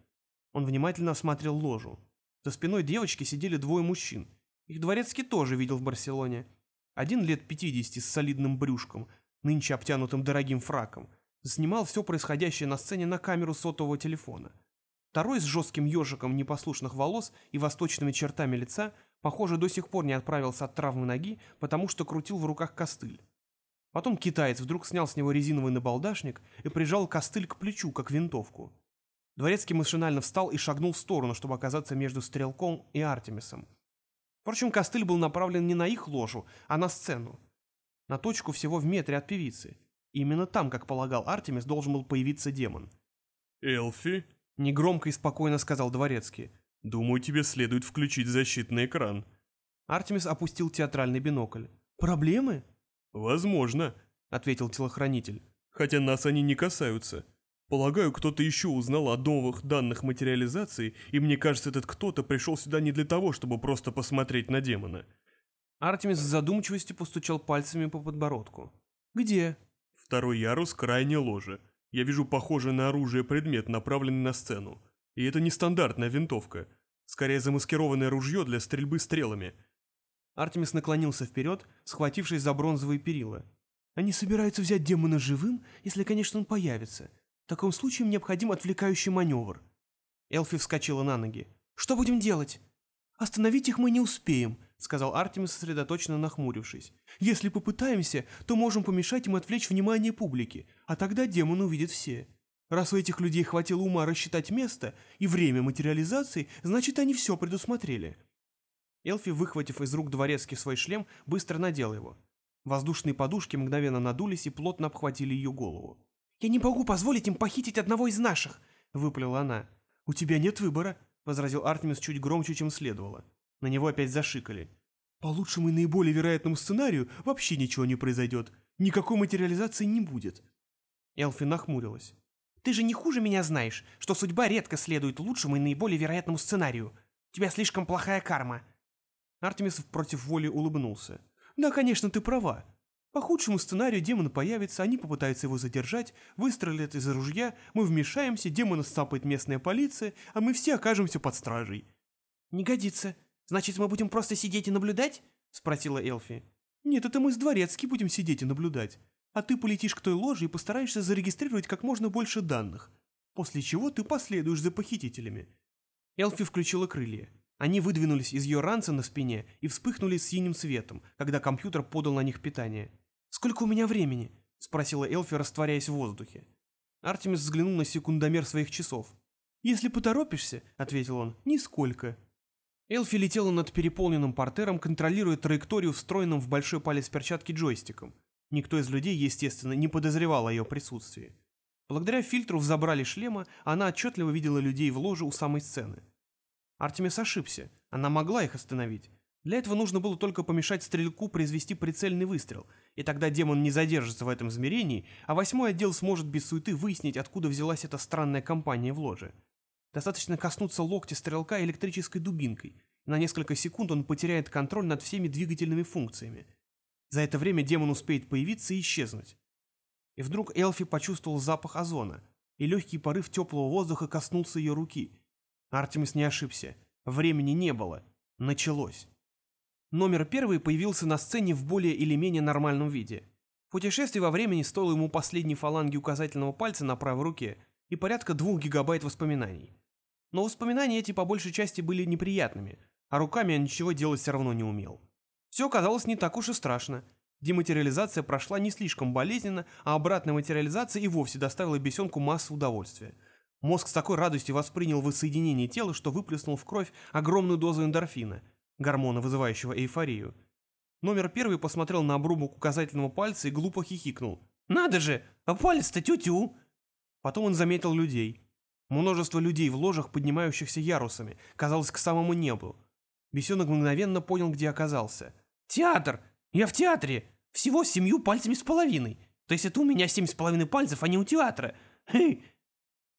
Speaker 2: Он внимательно осмотрел ложу. За спиной девочки сидели двое мужчин. Их дворецкий тоже видел в Барселоне. Один лет 50 с солидным брюшком, нынче обтянутым дорогим фраком, снимал все происходящее на сцене на камеру сотового телефона – Второй с жестким ежиком непослушных волос и восточными чертами лица, похоже, до сих пор не отправился от травмы ноги, потому что крутил в руках костыль. Потом китаец вдруг снял с него резиновый набалдашник и прижал костыль к плечу, как винтовку. Дворецкий машинально встал и шагнул в сторону, чтобы оказаться между Стрелком и Артемисом. Впрочем, костыль был направлен не на их ложу, а на сцену. На точку всего в метре от певицы. И именно там, как полагал Артемис, должен был появиться демон.
Speaker 3: «Элфи?»
Speaker 2: Негромко и спокойно сказал Дворецкий.
Speaker 3: «Думаю, тебе следует включить защитный экран».
Speaker 2: Артемис опустил театральный бинокль. «Проблемы?»
Speaker 3: «Возможно», —
Speaker 2: ответил телохранитель.
Speaker 3: «Хотя нас они не касаются. Полагаю, кто-то еще узнал о новых данных материализации, и мне кажется, этот кто-то пришел сюда не для того, чтобы просто посмотреть на демона».
Speaker 2: Артемис в задумчивости постучал пальцами по подбородку. «Где?»
Speaker 3: «Второй ярус крайне ложе. Я вижу похожий на оружие предмет, направленный на сцену. И это не стандартная винтовка. Скорее замаскированное ружье для стрельбы стрелами.
Speaker 2: Артемис наклонился вперед, схватившись за бронзовые перила. «Они собираются взять демона живым, если, конечно, он появится. В таком случае необходим отвлекающий маневр». Элфи вскочила на ноги. «Что будем делать?» «Остановить их мы не успеем», — сказал Артемис, сосредоточенно нахмурившись. «Если попытаемся, то можем помешать им отвлечь внимание публики, а тогда демон увидит все. Раз у этих людей хватило ума рассчитать место и время материализации, значит, они все предусмотрели». Элфи, выхватив из рук дворецкий свой шлем, быстро надел его. Воздушные подушки мгновенно надулись и плотно обхватили ее голову. «Я не могу позволить им похитить одного из наших!» — выпалила она.
Speaker 1: «У тебя нет выбора», — возразил Артемис чуть громче, чем следовало. На него опять зашикали. «По лучшему и наиболее вероятному сценарию вообще ничего не произойдет. Никакой материализации не будет».
Speaker 2: Элфи нахмурилась. «Ты же не хуже меня знаешь, что судьба редко следует лучшему и наиболее вероятному сценарию. У тебя слишком плохая карма».
Speaker 1: Артемис против воли улыбнулся. «Да, конечно, ты права. По худшему сценарию демон появится, они попытаются его задержать, выстрелят из ружья, мы вмешаемся, демона стапает местная полиция, а мы все окажемся под стражей».
Speaker 2: «Не годится. Значит, мы будем просто сидеть и наблюдать?» — спросила Элфи.
Speaker 1: «Нет, это мы с дворецки будем сидеть и наблюдать. А ты полетишь к той ложе и постараешься зарегистрировать как можно больше данных. После чего ты последуешь за похитителями».
Speaker 2: Элфи включила крылья. Они выдвинулись из ее ранца на спине и вспыхнули синим светом, когда компьютер подал на них питание. «Сколько у меня времени?» — спросила Элфи, растворяясь в воздухе. Артемис взглянул на секундомер своих часов.
Speaker 1: «Если поторопишься», — ответил он, — «нисколько».
Speaker 2: Элфи летела над переполненным портером, контролируя траекторию встроенным в большой палец перчатки джойстиком. Никто из людей, естественно, не подозревал о ее присутствии. Благодаря фильтру взобрали шлема, она отчетливо видела людей в ложе у самой сцены. Артемис ошибся, она могла их остановить. Для этого нужно было только помешать стрелку произвести прицельный выстрел, и тогда демон не задержится в этом измерении, а восьмой отдел сможет без суеты выяснить, откуда взялась эта странная компания в ложе. Достаточно коснуться локтя стрелка электрической дубинкой, и на несколько секунд он потеряет контроль над всеми двигательными функциями. За это время демон успеет появиться и исчезнуть. И вдруг Элфи почувствовал запах озона, и легкий порыв теплого воздуха коснулся ее руки. Артемис не ошибся. Времени не было. Началось. Номер первый появился на сцене в более или менее нормальном виде. Путешествие во времени стоило ему последней фаланги указательного пальца на правой руке и порядка двух гигабайт воспоминаний. Но воспоминания эти по большей части были неприятными, а руками он ничего делать все равно не умел. Все оказалось не так уж и страшно. Дематериализация прошла не слишком болезненно, а обратная материализация и вовсе доставила бесенку массу удовольствия. Мозг с такой радостью воспринял воссоединение тела, что выплеснул в кровь огромную дозу эндорфина, гормона, вызывающего эйфорию. Номер первый посмотрел на обрубок указательного пальца и глупо хихикнул. «Надо же, а палец-то тю-тю!» Потом он заметил людей. Множество людей в ложах, поднимающихся ярусами, казалось, к самому небу. Бесенок мгновенно понял, где оказался. «Театр! Я в театре! Всего с семью пальцами с половиной! То есть это у меня семь с половиной пальцев, а не у театра! Хей!»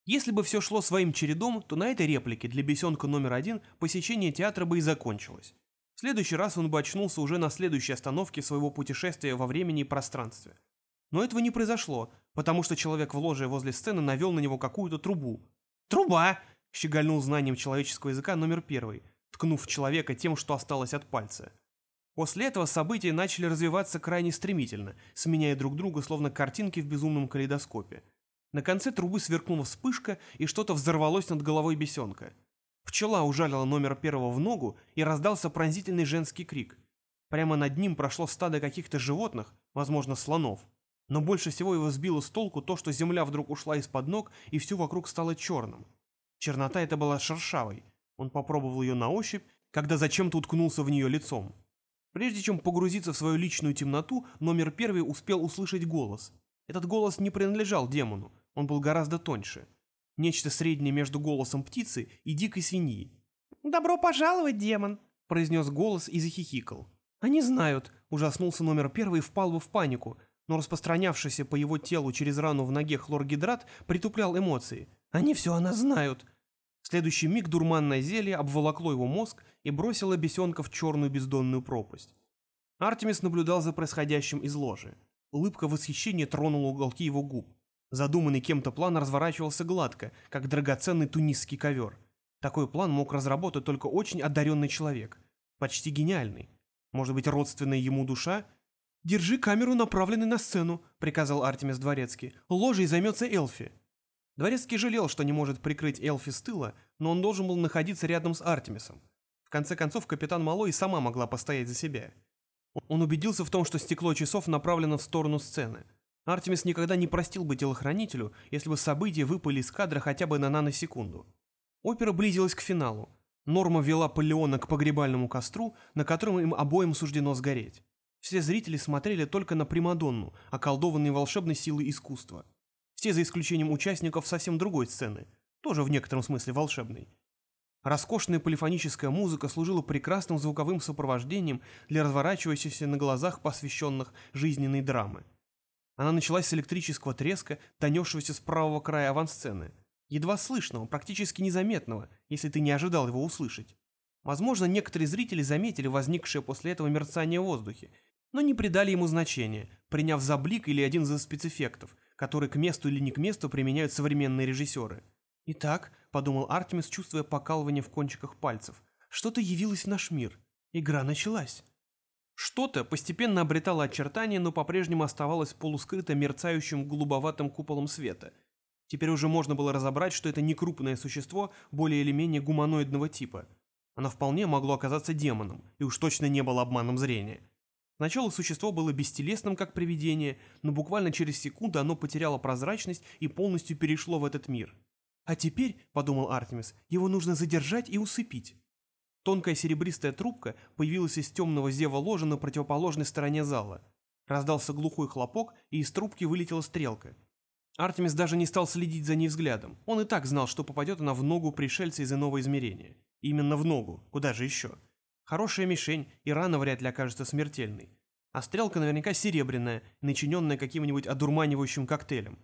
Speaker 2: Если бы все шло своим чередом, то на этой реплике для бесенка номер один посещение театра бы и закончилось. В следующий раз он бы очнулся уже на следующей остановке своего путешествия во времени и пространстве. Но этого не произошло, потому что человек в ложе возле сцены навел на него какую-то трубу. «Труба!» — щегольнул знанием человеческого языка номер первый — ткнув человека тем, что осталось от пальца. После этого события начали развиваться крайне стремительно, сменяя друг друга словно картинки в безумном калейдоскопе. На конце трубы сверкнула вспышка, и что-то взорвалось над головой бесенка. Пчела ужалила номер первого в ногу, и раздался пронзительный женский крик. Прямо над ним прошло стадо каких-то животных, возможно, слонов. Но больше всего его сбило с толку то, что земля вдруг ушла из-под ног, и все вокруг стало черным. Чернота эта была шершавой, он попробовал ее на ощупь, когда зачем-то уткнулся в нее лицом. Прежде чем погрузиться в свою личную темноту, номер первый успел услышать голос. Этот голос не принадлежал демону, он был гораздо тоньше. Нечто среднее между голосом птицы и дикой свиньи.
Speaker 4: «Добро пожаловать, демон!»
Speaker 2: — произнес голос и захихикал. «Они знают», — ужаснулся номер первый и впал бы в панику, но распространявшийся по его телу через рану в ноге хлоргидрат притуплял эмоции. «Они все о нас знают следующий миг дурманное зелье обволокло его мозг и бросило бесенка в черную бездонную пропасть. Артемис наблюдал за происходящим из ложи. Улыбка восхищения тронула уголки его губ. Задуманный кем-то план разворачивался гладко, как драгоценный тунисский ковер. Такой план мог разработать только очень одаренный человек. Почти гениальный. Может быть, родственная ему душа? «Держи камеру, направленной на сцену», — приказал Артемис Дворецкий. «Ложей займется Элфи». Дворецкий жалел, что не может прикрыть Элфи с тыла, но он должен был находиться рядом с Артемисом. В конце концов, капитан Малой сама могла постоять за себя. Он убедился в том, что стекло часов направлено в сторону сцены. Артемис никогда не простил бы телохранителю, если бы события выпали из кадра хотя бы на наносекунду. Опера близилась к финалу. Норма вела Палеона к погребальному костру, на котором им обоим суждено сгореть. Все зрители смотрели только на Примадонну, околдованные волшебной силой искусства.
Speaker 1: Все за исключением участников совсем другой сцены, тоже в некотором смысле волшебной. Роскошная полифоническая музыка служила прекрасным звуковым сопровождением для разворачивающихся на глазах посвященных жизненной драмы. Она началась с электрического треска, донесшегося с правого края авансцены. Едва слышного, практически незаметного, если ты не ожидал его услышать. Возможно, некоторые зрители заметили возникшее после этого мерцание в воздухе, но не придали ему значения, приняв за блик или один из спецэффектов, которые к месту или не к месту применяют современные режиссеры. «Итак», — подумал Артемис, чувствуя покалывание в кончиках пальцев, — «что-то явилось в наш мир. Игра началась». Что-то постепенно обретало очертания, но по-прежнему оставалось полускрыто мерцающим голубоватым куполом света. Теперь уже можно было разобрать, что это не крупное существо более или менее гуманоидного типа. Оно вполне могло оказаться демоном, и уж точно не было обманом зрения. Сначала существо было бестелесным, как привидение, но буквально через секунду оно потеряло прозрачность и полностью перешло в этот мир. «А теперь», — подумал Артемис, — «его нужно задержать и усыпить». Тонкая серебристая трубка появилась из темного зева ложа на противоположной стороне зала. Раздался глухой хлопок, и из трубки вылетела стрелка. Артемис даже не стал следить за ней взглядом. Он и так знал, что попадет она в ногу пришельца из иного измерения. Именно в ногу. Куда же еще? Хорошая мишень, и рана вряд ли окажется смертельной. А стрелка наверняка серебряная, начиненная каким-нибудь одурманивающим коктейлем.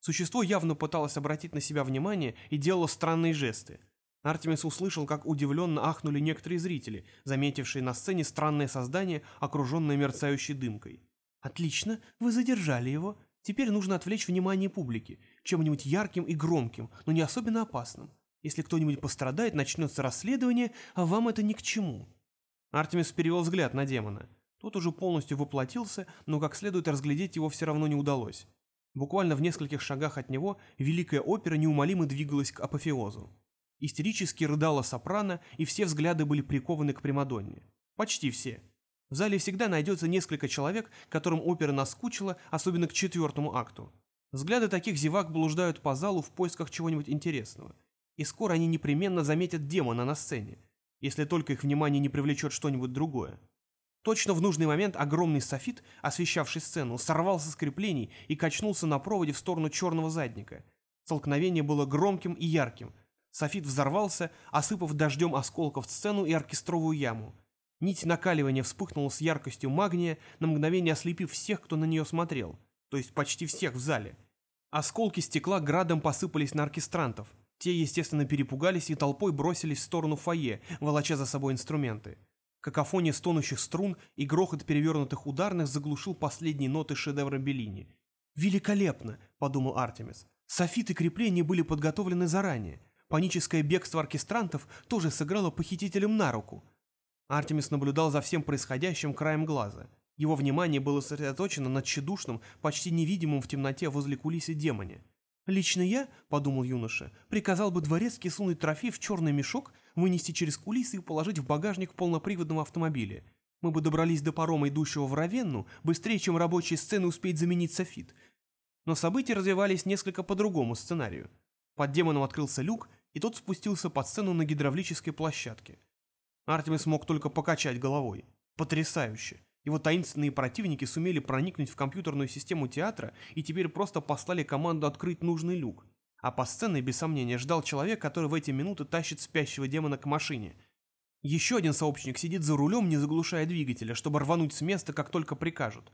Speaker 1: Существо явно пыталось обратить на себя внимание и делало странные жесты. Артемис услышал, как удивленно ахнули некоторые зрители, заметившие на сцене странное создание, окруженное мерцающей дымкой. «Отлично, вы задержали его. Теперь нужно отвлечь внимание публики, чем-нибудь ярким и громким, но не особенно опасным. Если кто-нибудь пострадает, начнется расследование, а вам это ни к чему». Артемис перевел взгляд на демона. Тот уже полностью воплотился, но как следует разглядеть его все равно не удалось. Буквально в нескольких шагах от него великая опера неумолимо двигалась к апофеозу. Истерически рыдала сопрано, и все взгляды были прикованы к Примадонне. Почти все. В зале всегда найдется несколько человек, которым опера наскучила, особенно к четвертому акту. Взгляды таких зевак блуждают по залу в поисках чего-нибудь интересного. И скоро они непременно заметят демона на сцене, если только их внимание не привлечет что-нибудь другое. Точно в нужный момент огромный софит, освещавший сцену, сорвался с креплений и качнулся на проводе в сторону черного задника. Столкновение было громким и ярким – Софит взорвался, осыпав дождем осколков сцену и оркестровую яму. Нить накаливания вспыхнула с яркостью магния, на мгновение ослепив всех, кто на нее смотрел, то есть почти всех в зале. Осколки стекла градом посыпались на оркестрантов. Те, естественно, перепугались и толпой бросились в сторону фойе, волоча за собой инструменты. Какофония стонущих струн и грохот перевернутых ударных заглушил последние ноты шедевра Беллини. «Великолепно!» — подумал Артемис. Софиты крепления были подготовлены заранее. Паническое бегство оркестрантов тоже сыграло похитителям на руку. Артемис наблюдал за всем происходящим краем глаза. Его внимание было сосредоточено над тщедушным, почти невидимым в темноте возле кулисы демоне. «Лично я, — подумал юноша, — приказал бы дворецке сунуть трофей в черный мешок, вынести через кулисы и положить в багажник полноприводного автомобиля. Мы бы добрались до парома, идущего в Равенну, быстрее, чем рабочие сцены успеет заменить софит. Но события развивались несколько по другому сценарию. Под демоном открылся люк, и тот спустился под сцену на гидравлической площадке. Артемис мог только покачать головой. Потрясающе! Его таинственные противники сумели проникнуть в компьютерную систему театра и теперь просто послали команду открыть нужный люк. А по сцене, без сомнения, ждал человек, который в эти минуты тащит спящего демона к машине. Еще один сообщник сидит за рулем, не заглушая двигателя, чтобы рвануть с места, как только прикажут.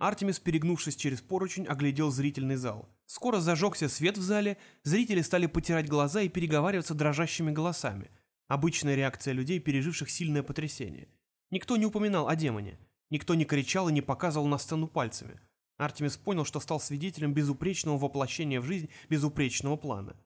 Speaker 1: Артемис, перегнувшись через поручень, оглядел зрительный зал. Скоро зажегся свет в зале, зрители стали потирать глаза и переговариваться дрожащими голосами. Обычная реакция людей, переживших сильное потрясение. Никто не упоминал о демоне. Никто не кричал и не показывал на сцену пальцами. Артемис понял, что стал свидетелем безупречного воплощения в жизнь безупречного плана.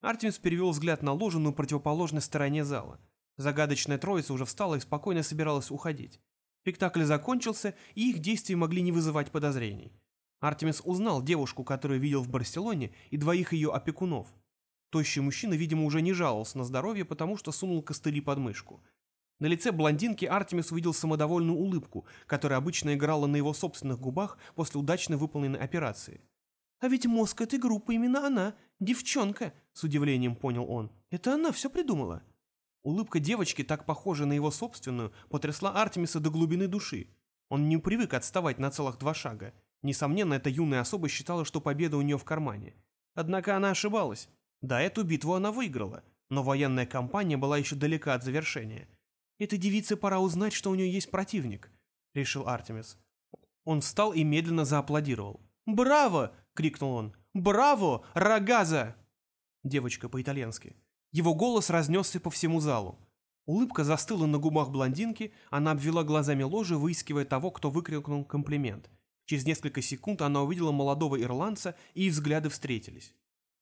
Speaker 1: Артемис перевел взгляд на ложу на противоположной стороне зала. Загадочная троица уже встала и спокойно собиралась уходить. Спектакль закончился, и их действия могли не вызывать подозрений. Артемис узнал девушку, которую видел в Барселоне, и двоих ее опекунов. Тощий мужчина, видимо, уже не жаловался на здоровье, потому что сунул костыли под мышку. На лице блондинки Артемис увидел самодовольную улыбку, которая обычно играла на его собственных губах после удачно выполненной операции. «А ведь мозг этой группы именно она, девчонка», — с удивлением понял он. «Это она все придумала». Улыбка девочки, так похожая на его собственную, потрясла Артемиса до глубины души. Он не привык отставать на целых два шага. Несомненно, эта юная особа считала, что победа у нее в кармане. Однако она ошибалась. Да, эту битву она выиграла, но военная кампания была еще далека от завершения. «Этой девице пора узнать, что у нее есть противник», — решил Артемис. Он встал и медленно зааплодировал. «Браво!» — крикнул он. «Браво! Рогаза!» Девочка по-итальянски. Его голос разнесся по всему залу. Улыбка застыла на губах блондинки, она обвела глазами ложи, выискивая того, кто выкрикнул комплимент. Через несколько секунд она увидела молодого ирландца, и их взгляды встретились.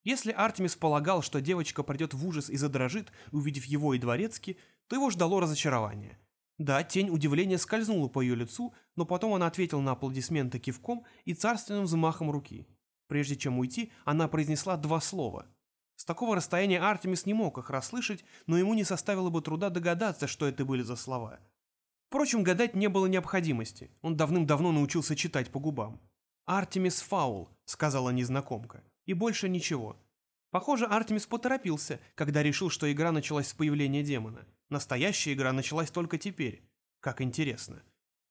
Speaker 1: Если Артемис полагал, что девочка придет в ужас и задрожит, увидев его и дворецки, то его ждало разочарование. Да, тень удивления скользнула по ее лицу, но потом она ответила на аплодисменты кивком и царственным взмахом руки. Прежде чем уйти, она произнесла два слова. С такого расстояния Артемис не мог их расслышать, но ему не составило бы труда догадаться, что это были за слова. Впрочем, гадать не было необходимости. Он давным-давно научился читать по губам. «Артемис Фаул», — сказала незнакомка. И больше ничего. Похоже, Артемис поторопился, когда решил, что игра началась с появления демона. Настоящая игра началась только теперь. Как интересно.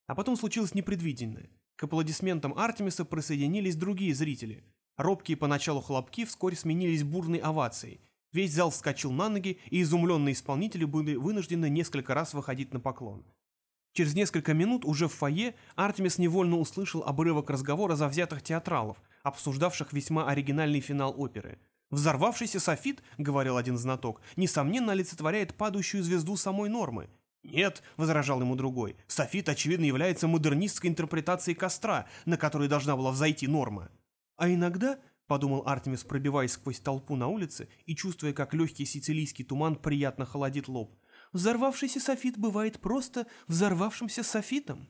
Speaker 1: А потом случилось непредвиденное. К аплодисментам Артемиса присоединились другие зрители. Робкие поначалу хлопки вскоре сменились бурной овацией. Весь зал вскочил на ноги, и изумленные исполнители были вынуждены несколько раз выходить на поклон. Через несколько минут уже в фойе Артемис невольно услышал обрывок разговора завзятых театралов, обсуждавших весьма оригинальный финал оперы. «Взорвавшийся софит, — говорил один знаток, — несомненно олицетворяет падающую звезду самой нормы. «Нет», — возражал ему другой, — «софит, очевидно, является модернистской интерпретацией костра, на который должна была взойти норма». А иногда, — подумал Артемис, пробиваясь сквозь толпу на улице и чувствуя, как легкий сицилийский туман приятно холодит лоб, Взорвавшийся софит бывает просто взорвавшимся софитом.